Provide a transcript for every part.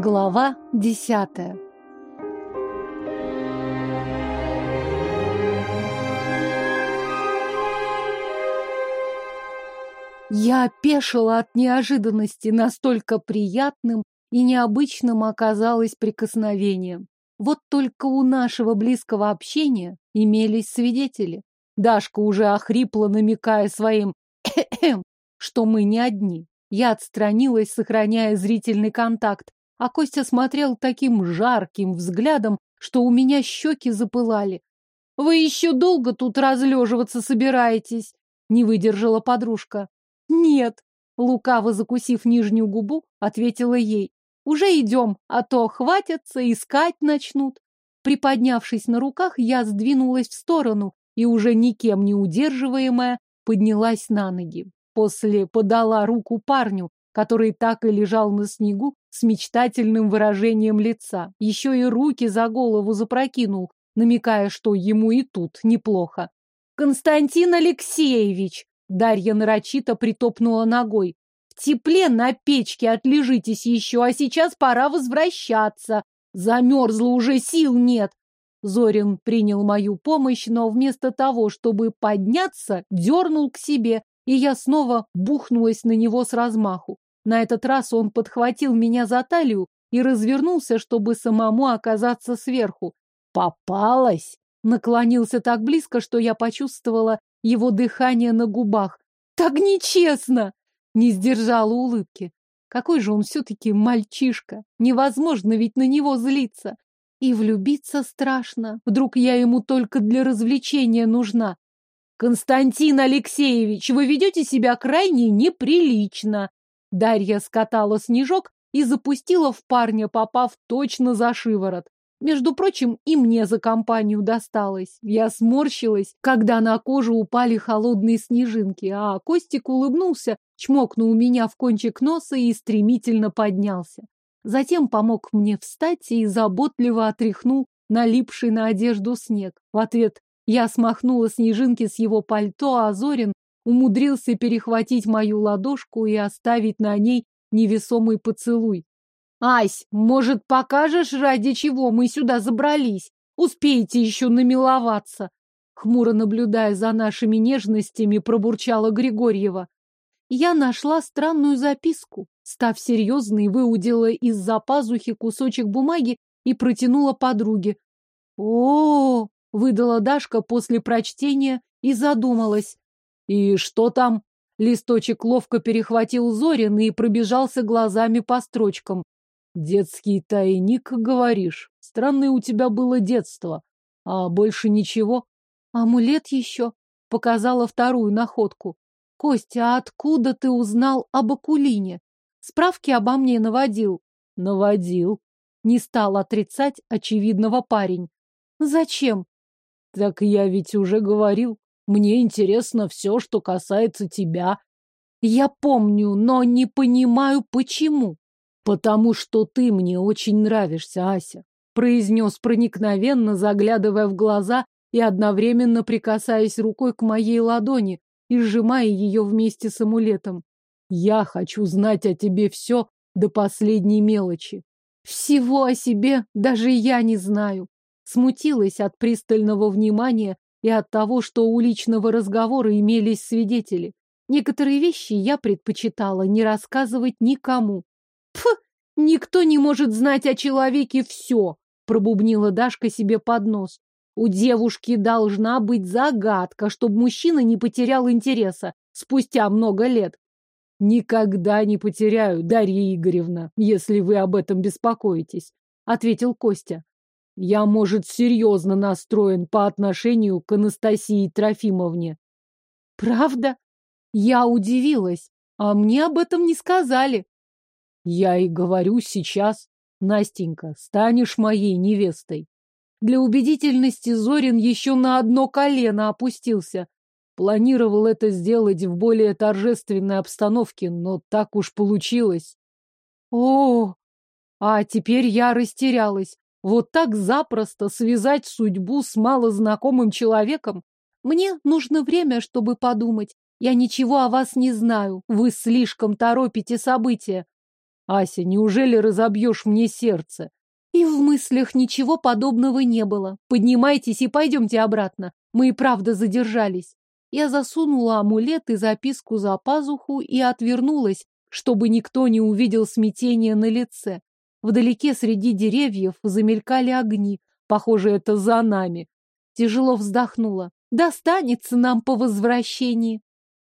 Глава десятая Я опешила от неожиданности, настолько приятным и необычным оказалось прикосновение. Вот только у нашего близкого общения имелись свидетели. Дашка уже охрипла, намекая своим что мы не одни. Я отстранилась, сохраняя зрительный контакт, а Костя смотрел таким жарким взглядом, что у меня щеки запылали. «Вы еще долго тут разлеживаться собираетесь?» — не выдержала подружка. «Нет», — лукаво закусив нижнюю губу, ответила ей. «Уже идем, а то хватятся, искать начнут». Приподнявшись на руках, я сдвинулась в сторону и, уже никем не удерживаемая, поднялась на ноги. После подала руку парню, который так и лежал на снегу с мечтательным выражением лица. Еще и руки за голову запрокинул, намекая, что ему и тут неплохо. «Константин Алексеевич!» Дарья нарочито притопнула ногой. «В тепле на печке отлежитесь еще, а сейчас пора возвращаться. Замерзла уже, сил нет!» Зорин принял мою помощь, но вместо того, чтобы подняться, дернул к себе, и я снова бухнулась на него с размаху. На этот раз он подхватил меня за талию и развернулся, чтобы самому оказаться сверху. «Попалась!» Наклонился так близко, что я почувствовала его дыхание на губах. «Так нечестно!» Не сдержала улыбки. Какой же он все-таки мальчишка! Невозможно ведь на него злиться. И влюбиться страшно. Вдруг я ему только для развлечения нужна. «Константин Алексеевич, вы ведете себя крайне неприлично!» Дарья скатала снежок и запустила в парня, попав точно за шиворот. Между прочим, и мне за компанию досталось. Я сморщилась, когда на кожу упали холодные снежинки, а Костик улыбнулся, чмокнул меня в кончик носа и стремительно поднялся. Затем помог мне встать и заботливо отряхнул налипший на одежду снег. В ответ я смахнула снежинки с его пальто, а Зорин умудрился перехватить мою ладошку и оставить на ней невесомый поцелуй. «Ась, может, покажешь, ради чего мы сюда забрались? Успеете еще намиловаться!» Хмуро наблюдая за нашими нежностями, пробурчала Григорьева. Я нашла странную записку. Став серьезной, выудила из-за пазухи кусочек бумаги и протянула подруге. о, -о, выдала Дашка после прочтения и задумалась. И что там? Листочек ловко перехватил Зорин и пробежался глазами по строчкам. Детский тайник, говоришь? Странное у тебя было детство. А больше ничего? Амулет еще? Показала вторую находку. Костя, а откуда ты узнал об Акулине? Справки обо мне наводил. Наводил. Не стал отрицать очевидного парень. Зачем? Так я ведь уже говорил. Мне интересно все, что касается тебя. Я помню, но не понимаю, почему. Потому что ты мне очень нравишься, Ася, произнес проникновенно, заглядывая в глаза и одновременно прикасаясь рукой к моей ладони и сжимая ее вместе с амулетом. Я хочу знать о тебе все до последней мелочи. Всего о себе даже я не знаю смутилась от пристального внимания и от того, что у личного разговора имелись свидетели. Некоторые вещи я предпочитала не рассказывать никому. Пф, никто не может знать о человеке все, пробубнила Дашка себе под нос. У девушки должна быть загадка, чтобы мужчина не потерял интереса спустя много лет. Никогда не потеряю, Дарья Игоревна, если вы об этом беспокоитесь, ответил Костя. Я, может, серьезно настроен по отношению к Анастасии Трофимовне. Правда? Я удивилась, а мне об этом не сказали. Я и говорю сейчас. Настенька, станешь моей невестой. Для убедительности Зорин еще на одно колено опустился. Планировал это сделать в более торжественной обстановке, но так уж получилось. О, а теперь я растерялась. Вот так запросто связать судьбу с малознакомым человеком? Мне нужно время, чтобы подумать. Я ничего о вас не знаю. Вы слишком торопите события. Ася, неужели разобьешь мне сердце? И в мыслях ничего подобного не было. Поднимайтесь и пойдемте обратно. Мы и правда задержались. Я засунула амулет и записку за пазуху и отвернулась, чтобы никто не увидел смятения на лице. Вдалеке среди деревьев замелькали огни. Похоже, это за нами. Тяжело вздохнула. Достанется нам по возвращении.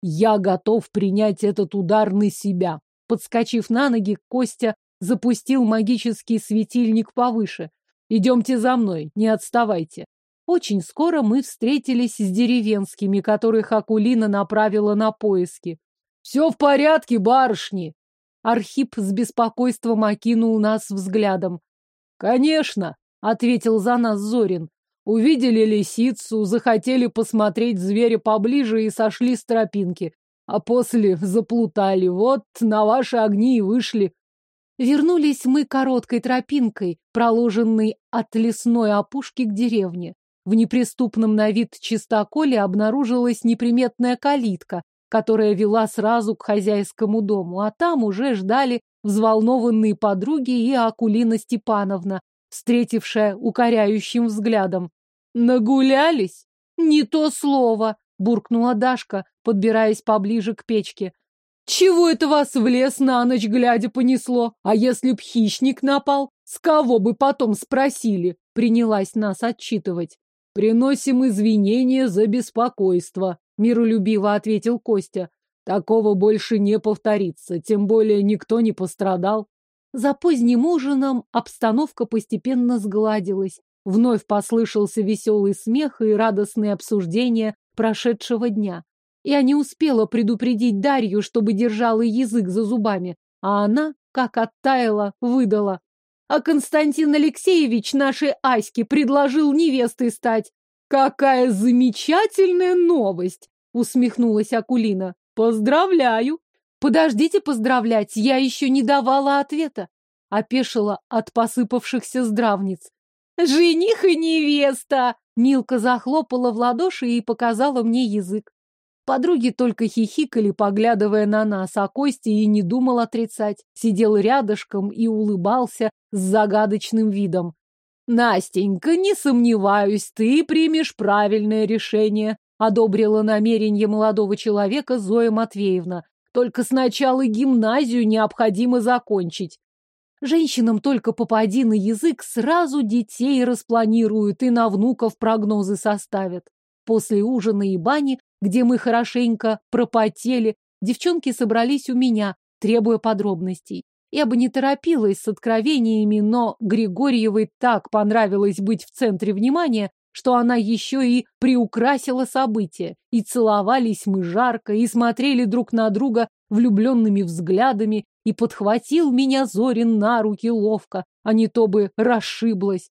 Я готов принять этот удар на себя. Подскочив на ноги, Костя запустил магический светильник повыше. Идемте за мной, не отставайте. Очень скоро мы встретились с деревенскими, которых Акулина направила на поиски. «Все в порядке, барышни!» Архип с беспокойством окинул нас взглядом. «Конечно!» — ответил за нас Зорин. «Увидели лисицу, захотели посмотреть зверя поближе и сошли с тропинки, а после заплутали. Вот на ваши огни и вышли». Вернулись мы короткой тропинкой, проложенной от лесной опушки к деревне. В неприступном на вид чистоколе обнаружилась неприметная калитка, которая вела сразу к хозяйскому дому, а там уже ждали взволнованные подруги и Акулина Степановна, встретившая укоряющим взглядом. «Нагулялись?» «Не то слово!» — буркнула Дашка, подбираясь поближе к печке. «Чего это вас в лес на ночь глядя понесло? А если б хищник напал, с кого бы потом спросили?» — принялась нас отчитывать. «Приносим извинения за беспокойство», — миролюбиво ответил Костя. «Такого больше не повторится, тем более никто не пострадал». За поздним ужином обстановка постепенно сгладилась. Вновь послышался веселый смех и радостные обсуждения прошедшего дня. Я не успела предупредить Дарью, чтобы держала язык за зубами, а она, как оттаяла, выдала. А Константин Алексеевич нашей Аське предложил невестой стать. Какая замечательная новость! Усмехнулась Акулина. Поздравляю! Подождите поздравлять, я еще не давала ответа. Опешила от посыпавшихся здравниц. Жених и невеста! Милка захлопала в ладоши и показала мне язык. Подруги только хихикали, поглядывая на нас, а Костя и не думал отрицать. Сидел рядышком и улыбался с загадочным видом. «Настенька, не сомневаюсь, ты примешь правильное решение», одобрила намерение молодого человека Зоя Матвеевна. «Только сначала гимназию необходимо закончить». Женщинам только попади на язык, сразу детей распланируют и на внуков прогнозы составят. После ужина и бани где мы хорошенько пропотели, девчонки собрались у меня, требуя подробностей. Я бы не торопилась с откровениями, но Григорьевой так понравилось быть в центре внимания, что она еще и приукрасила события. И целовались мы жарко, и смотрели друг на друга влюбленными взглядами, и подхватил меня Зорин на руки ловко, а не то бы расшиблась.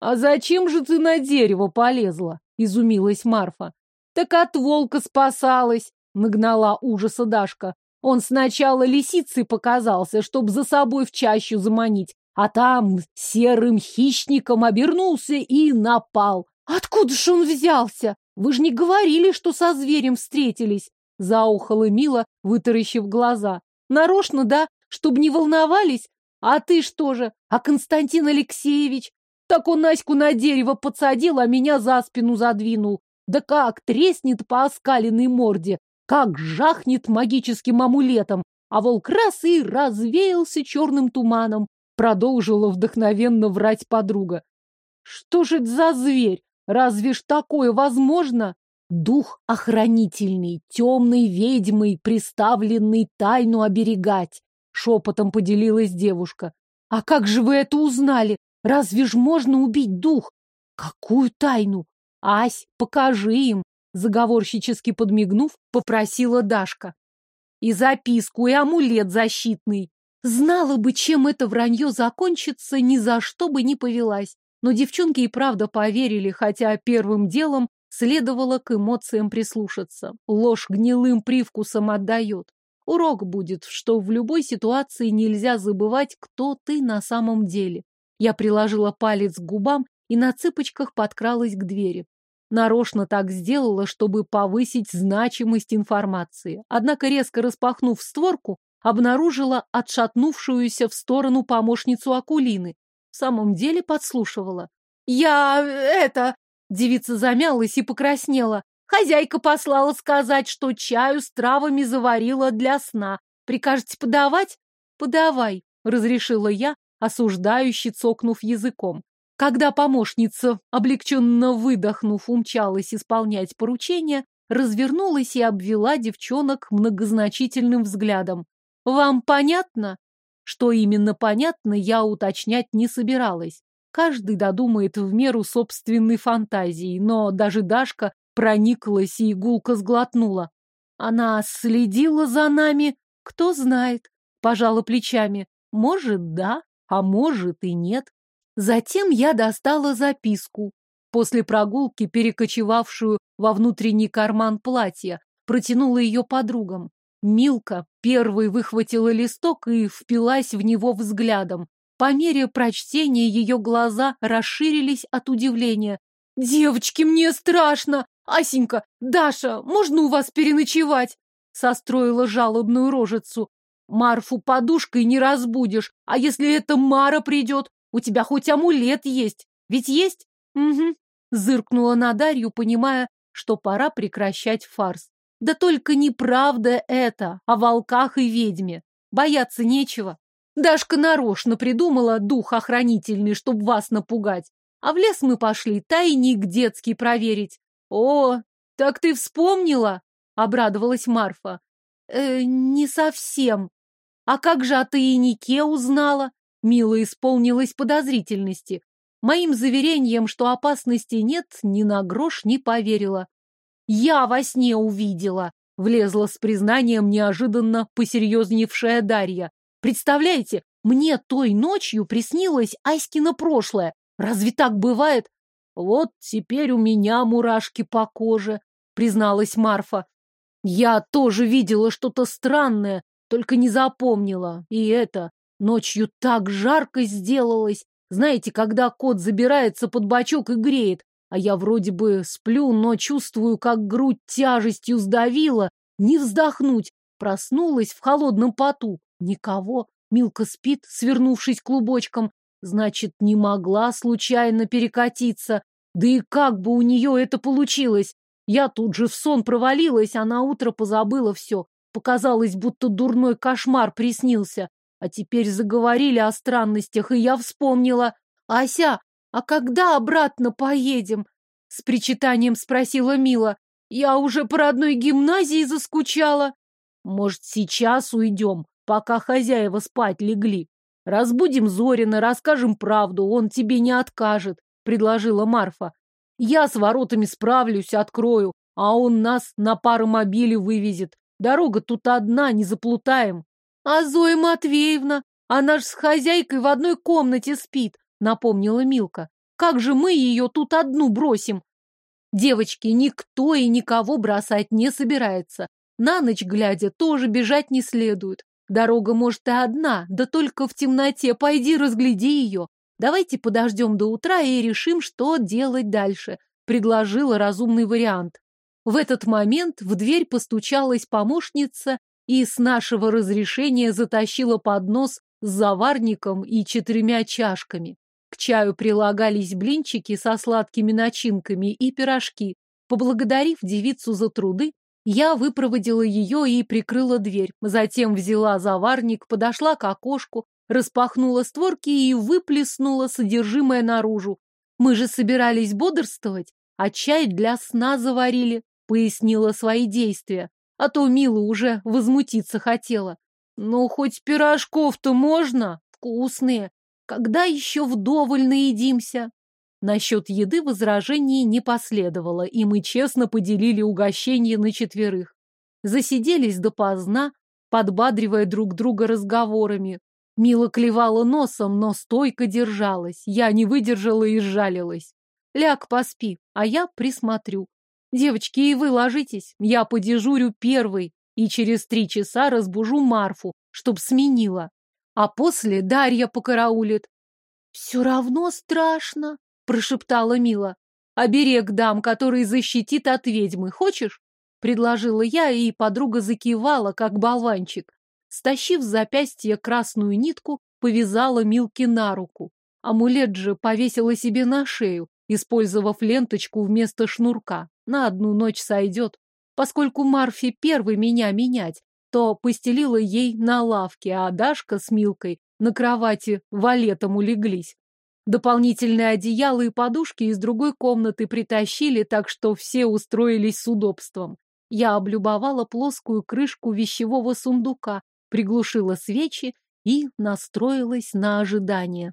«А зачем же ты на дерево полезла?» — изумилась Марфа. Так от волка спасалась, нагнала ужаса Дашка. Он сначала лисицей показался, чтоб за собой в чащу заманить, а там серым хищником обернулся и напал. Откуда ж он взялся? Вы же не говорили, что со зверем встретились. Заухала Мила, вытаращив глаза. Нарочно, да? Чтоб не волновались? А ты что же? А Константин Алексеевич? Так он Наську на дерево подсадил, а меня за спину задвинул. Да как треснет по оскаленной морде, как жахнет магическим амулетом, а волк раз и развеялся черным туманом. Продолжила вдохновенно врать подруга. Что же это за зверь? Разве ж такое возможно? Дух охранительный, темной ведьмой, приставленный тайну оберегать. Шепотом поделилась девушка. А как же вы это узнали? Разве ж можно убить дух? Какую тайну? Ась, покажи им, заговорщически подмигнув, попросила Дашка. И записку, и амулет защитный. Знала бы, чем это вранье закончится, ни за что бы не повелась. Но девчонки и правда поверили, хотя первым делом следовало к эмоциям прислушаться. Ложь гнилым привкусом отдает. Урок будет, что в любой ситуации нельзя забывать, кто ты на самом деле. Я приложила палец к губам и на цыпочках подкралась к двери. Нарочно так сделала, чтобы повысить значимость информации. Однако, резко распахнув створку, обнаружила отшатнувшуюся в сторону помощницу Акулины. Самом деле подслушивала. «Я... это...» Девица замялась и покраснела. Хозяйка послала сказать, что чаю с травами заварила для сна. Прикажете подавать? Подавай, разрешила я, осуждающе цокнув языком. Когда помощница, облегченно выдохнув, умчалась исполнять поручение, развернулась и обвела девчонок многозначительным взглядом. «Вам понятно?» Что именно понятно, я уточнять не собиралась. Каждый додумает в меру собственной фантазии, но даже Дашка прониклась и игулка сглотнула. Она следила за нами, кто знает, пожала плечами. Может, да, а может и нет. Затем я достала записку, после прогулки перекочевавшую во внутренний карман платья, протянула ее подругам. Милка первой выхватила листок и впилась в него взглядом. По мере прочтения ее глаза расширились от удивления. «Девочки, мне страшно! Асенька, Даша, можно у вас переночевать?» Состроила жалобную рожицу. «Марфу подушкой не разбудишь, а если это Мара придет, у тебя хоть амулет есть. Ведь есть? Угу. Зыркнула на Дарью, понимая, что пора прекращать фарс. Да только неправда это о волках и ведьме. Бояться нечего. Дашка нарочно придумала дух охранительный, чтобы вас напугать. А в лес мы пошли тайник детский проверить. О, так ты вспомнила? Обрадовалась Марфа. Э, не совсем. А как же о тайнике узнала? Мила исполнилась подозрительности. Моим заверением, что опасности нет, ни на грош не поверила. «Я во сне увидела!» — влезла с признанием неожиданно посерьезневшая Дарья. «Представляете, мне той ночью приснилось Аськино прошлое. Разве так бывает?» «Вот теперь у меня мурашки по коже», — призналась Марфа. «Я тоже видела что-то странное, только не запомнила. И это, Ночью так жарко сделалось. Знаете, когда кот забирается под бочок и греет, а я вроде бы сплю, но чувствую, как грудь тяжестью сдавила, не вздохнуть. Проснулась в холодном поту. Никого. Милка спит, свернувшись клубочком. Значит, не могла случайно перекатиться. Да и как бы у нее это получилось? Я тут же в сон провалилась, а на утро позабыла все. Показалось, будто дурной кошмар приснился. А теперь заговорили о странностях, и я вспомнила. «Ася, а когда обратно поедем?» С причитанием спросила Мила. «Я уже по родной гимназии заскучала». «Может, сейчас уйдем, пока хозяева спать легли? Разбудим Зорина, расскажем правду, он тебе не откажет», — предложила Марфа. «Я с воротами справлюсь, открою, а он нас на паромобиле вывезет. Дорога тут одна, не заплутаем». А Зоя Матвеевна, она ж с хозяйкой в одной комнате спит, напомнила Милка. Как же мы ее тут одну бросим? Девочки, никто и никого бросать не собирается. На ночь глядя тоже бежать не следует. Дорога, может, и одна, да только в темноте пойди разгляди ее. Давайте подождем до утра и решим, что делать дальше, предложила разумный вариант. В этот момент в дверь постучалась помощница и с нашего разрешения затащила поднос с заварником и четырьмя чашками. К чаю прилагались блинчики со сладкими начинками и пирожки. Поблагодарив девицу за труды, я выпроводила ее и прикрыла дверь. Затем взяла заварник, подошла к окошку, распахнула створки и выплеснула содержимое наружу. Мы же собирались бодрствовать, а чай для сна заварили, пояснила свои действия а то Мила уже возмутиться хотела. Ну, хоть пирожков-то можно, вкусные. Когда еще вдоволь наедимся? Насчет еды возражений не последовало, и мы честно поделили угощение на четверых. Засиделись допоздна, подбадривая друг друга разговорами. Мила клевала носом, но стойко держалась. Я не выдержала и сжалилась. Ляг, поспи, а я присмотрю. Девочки, и вы ложитесь, я подежурю первый и через три часа разбужу Марфу, чтоб сменила. А после Дарья покараулит. Все равно страшно, прошептала Мила. Оберег дам, который защитит от ведьмы, хочешь? Предложила я, и подруга закивала, как болванчик. Стащив с запястья красную нитку, повязала Милки на руку. Амулет же повесила себе на шею, использовав ленточку вместо шнурка. На одну ночь сойдет. Поскольку Марфи первый меня менять, то постелила ей на лавке, а Дашка с Милкой на кровати валетом улеглись. Дополнительные одеяла и подушки из другой комнаты притащили, так что все устроились с удобством. Я облюбовала плоскую крышку вещевого сундука, приглушила свечи и настроилась на ожидание.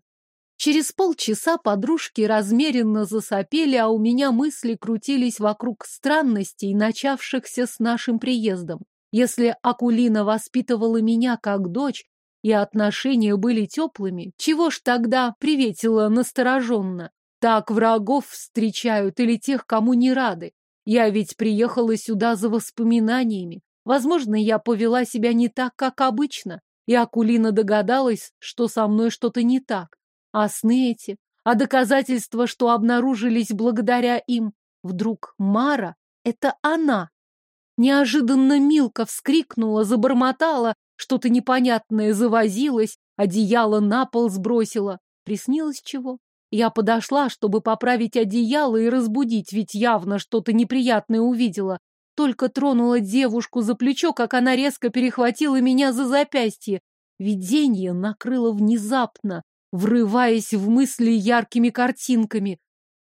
Через полчаса подружки размеренно засопели, а у меня мысли крутились вокруг странностей, начавшихся с нашим приездом. Если Акулина воспитывала меня как дочь, и отношения были теплыми, чего ж тогда приветила настороженно? Так врагов встречают или тех, кому не рады. Я ведь приехала сюда за воспоминаниями. Возможно, я повела себя не так, как обычно, и Акулина догадалась, что со мной что-то не так. А сны эти, а доказательства, что обнаружились благодаря им. Вдруг Мара — это она. Неожиданно Милка вскрикнула, забормотала, что-то непонятное завозилось, одеяло на пол сбросила. Приснилось чего? Я подошла, чтобы поправить одеяло и разбудить, ведь явно что-то неприятное увидела. Только тронула девушку за плечо, как она резко перехватила меня за запястье. Видение накрыло внезапно, врываясь в мысли яркими картинками.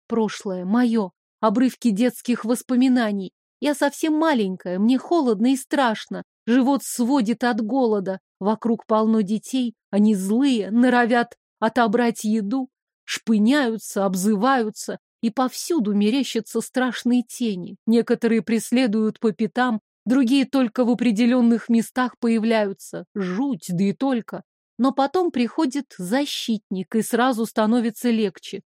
Прошлое, мое, обрывки детских воспоминаний. Я совсем маленькая, мне холодно и страшно. Живот сводит от голода. Вокруг полно детей, они злые, норовят отобрать еду, шпыняются, обзываются, и повсюду мерещатся страшные тени. Некоторые преследуют по пятам, другие только в определенных местах появляются. Жуть, да и только. Но потом приходит защитник, и сразу становится легче.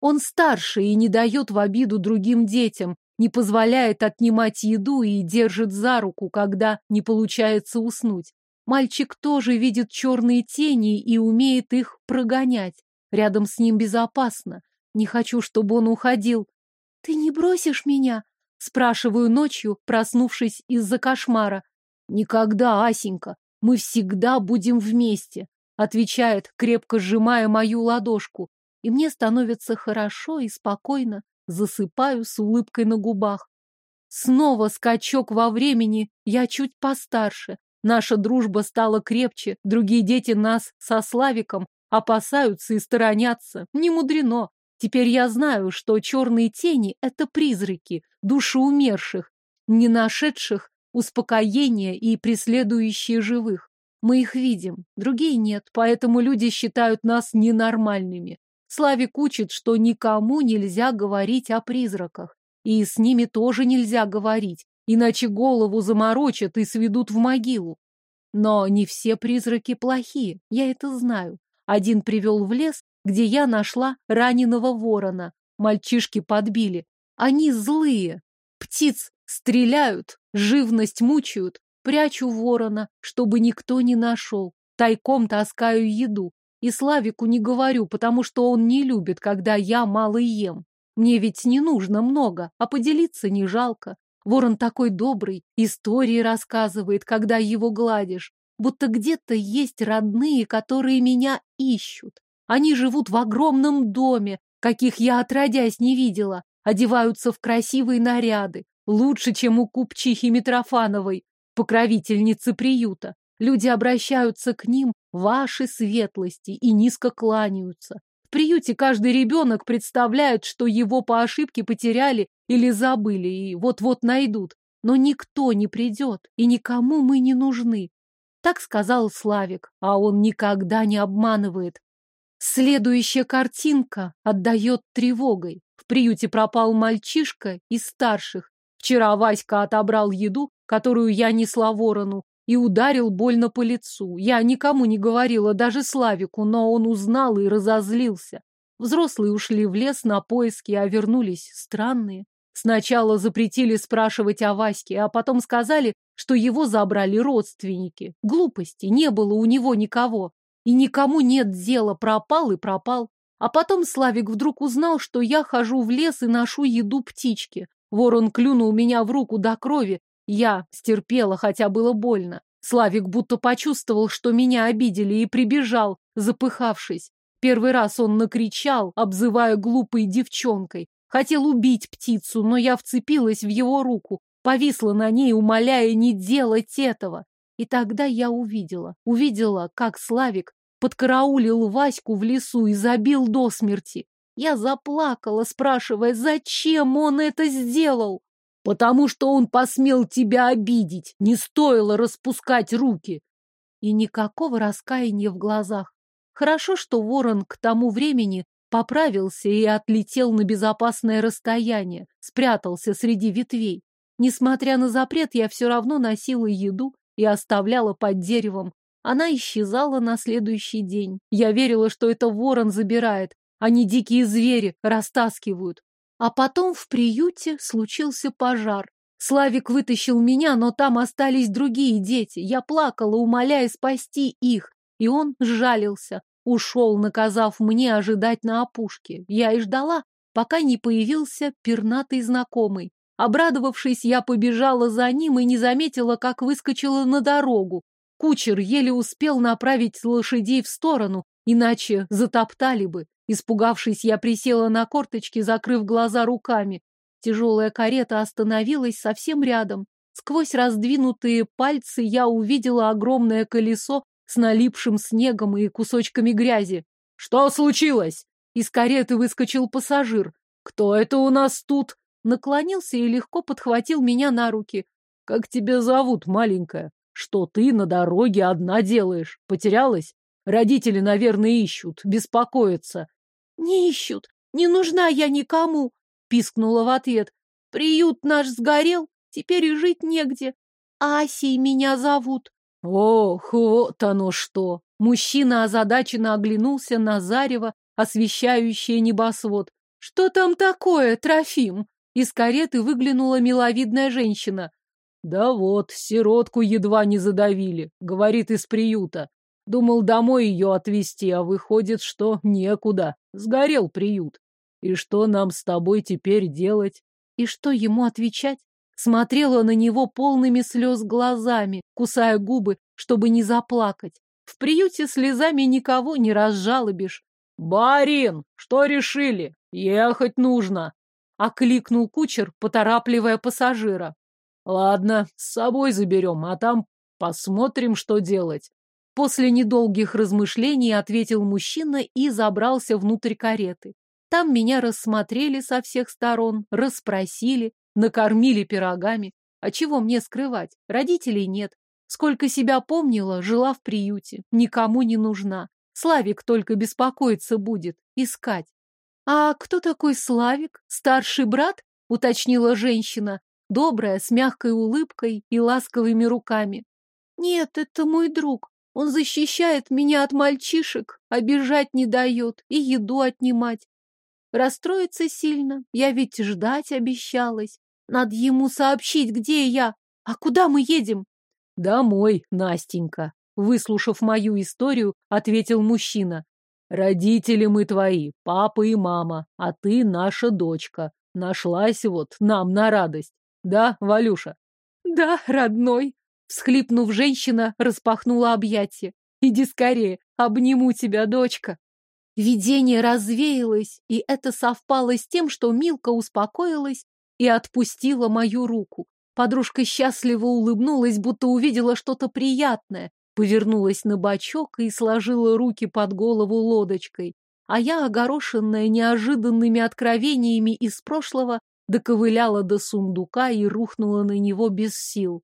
Он старше и не дает в обиду другим детям, не позволяет отнимать еду и держит за руку, когда не получается уснуть. Мальчик тоже видит черные тени и умеет их прогонять. Рядом с ним безопасно. Не хочу, чтобы он уходил. «Ты не бросишь меня?» Спрашиваю ночью, проснувшись из-за кошмара. «Никогда, Асенька, мы всегда будем вместе», отвечает, крепко сжимая мою ладошку. И мне становится хорошо и спокойно засыпаю с улыбкой на губах. Снова скачок во времени, я чуть постарше. Наша дружба стала крепче, другие дети нас со Славиком опасаются и сторонятся. Не мудрено. Теперь я знаю, что черные тени — это призраки, души умерших, не нашедших успокоения и преследующие живых. Мы их видим, другие нет, поэтому люди считают нас ненормальными. Славик учит, что никому нельзя говорить о призраках. И с ними тоже нельзя говорить, иначе голову заморочат и сведут в могилу. Но не все призраки плохие, я это знаю. Один привел в лес, где я нашла раненого ворона. Мальчишки подбили. Они злые. Птиц стреляют, живность мучают. Прячу ворона, чтобы никто не нашел. Тайком таскаю еду. И Славику не говорю, потому что он не любит, когда я мало ем. Мне ведь не нужно много, а поделиться не жалко. Ворон такой добрый, истории рассказывает, когда его гладишь. Будто где-то есть родные, которые меня ищут. Они живут в огромном доме, каких я отродясь не видела, одеваются в красивые наряды, лучше, чем у купчихи Митрофановой, покровительницы приюта. Люди обращаются к ним, ваши светлости, и низко кланяются. В приюте каждый ребенок представляет, что его по ошибке потеряли или забыли, и вот-вот найдут. Но никто не придет, и никому мы не нужны. Так сказал Славик, а он никогда не обманывает. Следующая картинка отдает тревогой. В приюте пропал мальчишка из старших. Вчера Васька отобрал еду, которую я несла ворону, и ударил больно по лицу. Я никому не говорила, даже Славику, но он узнал и разозлился. Взрослые ушли в лес на поиски, а вернулись странные. Сначала запретили спрашивать о Ваське, а потом сказали, что его забрали родственники. Глупости, не было у него никого. И никому нет дела, пропал и пропал. А потом Славик вдруг узнал, что я хожу в лес и ношу еду птичке. Ворон клюнул меня в руку до крови, я стерпела, хотя было больно. Славик будто почувствовал, что меня обидели, и прибежал, запыхавшись. Первый раз он накричал, обзывая глупой девчонкой. Хотел убить птицу, но я вцепилась в его руку, повисла на ней, умоляя не делать этого. И тогда я увидела, увидела, как Славик подкараулил Ваську в лесу и забил до смерти. Я заплакала, спрашивая, зачем он это сделал? Потому что он посмел тебя обидеть, не стоило распускать руки. И никакого раскаяния в глазах. Хорошо, что ворон к тому времени поправился и отлетел на безопасное расстояние, спрятался среди ветвей. Несмотря на запрет, я все равно носила еду и оставляла под деревом. Она исчезала на следующий день. Я верила, что это ворон забирает, а не дикие звери растаскивают. А потом в приюте случился пожар. Славик вытащил меня, но там остались другие дети. Я плакала, умоляя спасти их, и он сжалился. Ушел, наказав мне ожидать на опушке. Я и ждала, пока не появился пернатый знакомый. Обрадовавшись, я побежала за ним и не заметила, как выскочила на дорогу. Кучер еле успел направить лошадей в сторону, иначе затоптали бы. Испугавшись, я присела на корточки, закрыв глаза руками. Тяжелая карета остановилась совсем рядом. Сквозь раздвинутые пальцы я увидела огромное колесо с налипшим снегом и кусочками грязи. «Что случилось?» Из кареты выскочил пассажир. «Кто это у нас тут?» наклонился и легко подхватил меня на руки. «Как тебя зовут, маленькая? Что ты на дороге одна делаешь? Потерялась? Родители, наверное, ищут, беспокоятся». «Не ищут, не нужна я никому», — пискнула в ответ. «Приют наш сгорел, теперь и жить негде. Асей меня зовут». «Ох, вот оно что!» Мужчина озадаченно оглянулся на зарево, освещающее небосвод. «Что там такое, Трофим?» Из кареты выглянула миловидная женщина. «Да вот, сиротку едва не задавили», — говорит из приюта. Думал домой ее отвезти, а выходит, что некуда. Сгорел приют. И что нам с тобой теперь делать? И что ему отвечать? Смотрела на него полными слез глазами, кусая губы, чтобы не заплакать. В приюте слезами никого не разжалобишь. «Барин, что решили? Ехать нужно!» окликнул кучер, поторапливая пассажира. Ладно, с собой заберем, а там посмотрим, что делать. После недолгих размышлений ответил мужчина и забрался внутрь кареты. Там меня рассмотрели со всех сторон, расспросили, накормили пирогами. А чего мне скрывать? Родителей нет. Сколько себя помнила, жила в приюте. Никому не нужна. Славик только беспокоиться будет, искать. «А кто такой Славик? Старший брат?» — уточнила женщина, добрая, с мягкой улыбкой и ласковыми руками. «Нет, это мой друг. Он защищает меня от мальчишек, обижать не дает и еду отнимать. Расстроится сильно, я ведь ждать обещалась. Надо ему сообщить, где я. А куда мы едем?» «Домой, Настенька», — выслушав мою историю, ответил мужчина. Родители мы твои, папа и мама, а ты наша дочка. Нашлась вот нам на радость. Да, Валюша? Да, родной. Всхлипнув, женщина распахнула объятия. Иди скорее, обниму тебя, дочка. Видение развеялось, и это совпало с тем, что Милка успокоилась и отпустила мою руку. Подружка счастливо улыбнулась, будто увидела что-то приятное, повернулась на бочок и сложила руки под голову лодочкой. А я, огорошенная неожиданными откровениями из прошлого, доковыляла до сундука и рухнула на него без сил.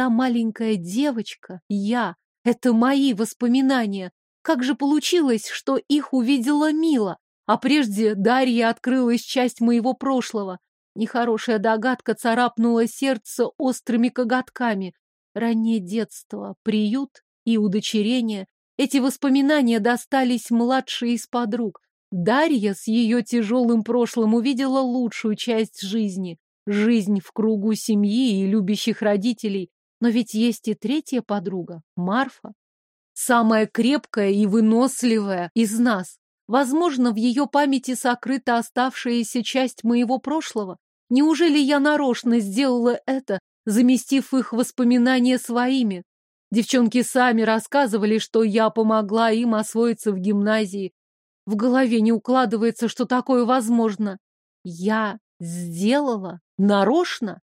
Та маленькая девочка, я, это мои воспоминания. Как же получилось, что их увидела Мила, а прежде Дарья открылась часть моего прошлого. Нехорошая догадка царапнула сердце острыми коготками. Раннее детство, приют и удочерение. Эти воспоминания достались младшей из подруг. Дарья с ее тяжелым прошлым увидела лучшую часть жизни. Жизнь в кругу семьи и любящих родителей. Но ведь есть и третья подруга, Марфа. Самая крепкая и выносливая из нас. Возможно, в ее памяти сокрыта оставшаяся часть моего прошлого. Неужели я нарочно сделала это, заместив их воспоминания своими? Девчонки сами рассказывали, что я помогла им освоиться в гимназии. В голове не укладывается, что такое возможно. Я сделала? Нарочно?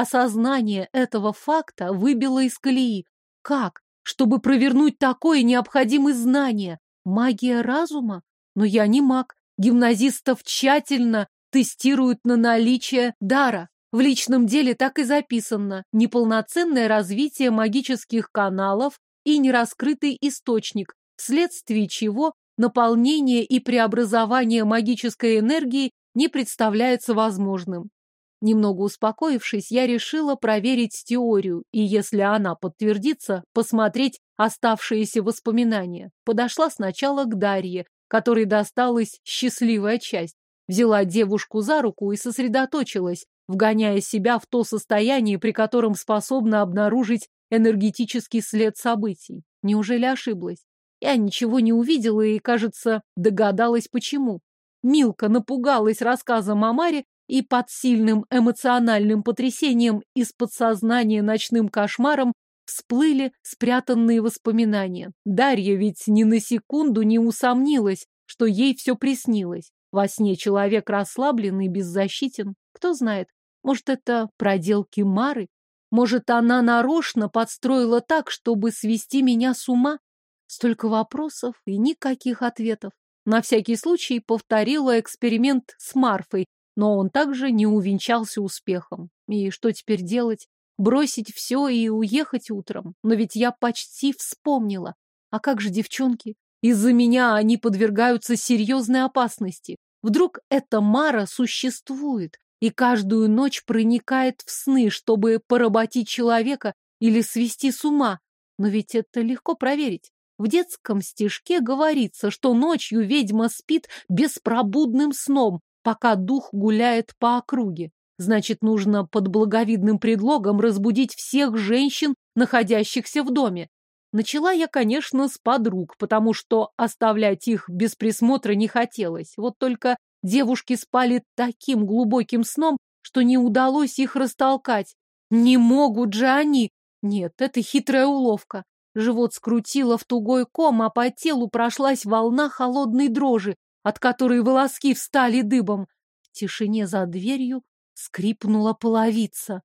Осознание этого факта выбило из колеи. Как? Чтобы провернуть такое, необходимы знания. Магия разума? Но я не маг. Гимназистов тщательно тестируют на наличие дара. В личном деле так и записано. Неполноценное развитие магических каналов и нераскрытый источник, вследствие чего наполнение и преобразование магической энергии не представляется возможным. Немного успокоившись, я решила проверить теорию и, если она подтвердится, посмотреть оставшиеся воспоминания. Подошла сначала к Дарье, которой досталась счастливая часть. Взяла девушку за руку и сосредоточилась, вгоняя себя в то состояние, при котором способна обнаружить энергетический след событий. Неужели ошиблась? Я ничего не увидела и, кажется, догадалась, почему. Милка напугалась рассказом о Маре и под сильным эмоциональным потрясением из подсознания ночным кошмаром всплыли спрятанные воспоминания. Дарья ведь ни на секунду не усомнилась, что ей все приснилось. Во сне человек расслабленный, беззащитен. Кто знает, может, это проделки Мары? Может, она нарочно подстроила так, чтобы свести меня с ума? Столько вопросов и никаких ответов. На всякий случай повторила эксперимент с Марфой, но он также не увенчался успехом. И что теперь делать? Бросить все и уехать утром? Но ведь я почти вспомнила. А как же девчонки? Из-за меня они подвергаются серьезной опасности. Вдруг эта Мара существует и каждую ночь проникает в сны, чтобы поработить человека или свести с ума. Но ведь это легко проверить. В детском стишке говорится, что ночью ведьма спит беспробудным сном, пока дух гуляет по округе. Значит, нужно под благовидным предлогом разбудить всех женщин, находящихся в доме. Начала я, конечно, с подруг, потому что оставлять их без присмотра не хотелось. Вот только девушки спали таким глубоким сном, что не удалось их растолкать. Не могут же они! Нет, это хитрая уловка. Живот скрутило в тугой ком, а по телу прошлась волна холодной дрожи от которой волоски встали дыбом. В тишине за дверью скрипнула половица.